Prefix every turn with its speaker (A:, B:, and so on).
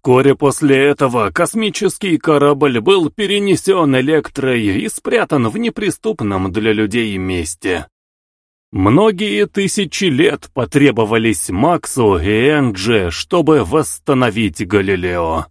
A: Вскоре после этого космический корабль был перенесен Электрой и спрятан в неприступном для людей месте. Многие тысячи лет потребовались Максу и Энджи, чтобы восстановить Галилео.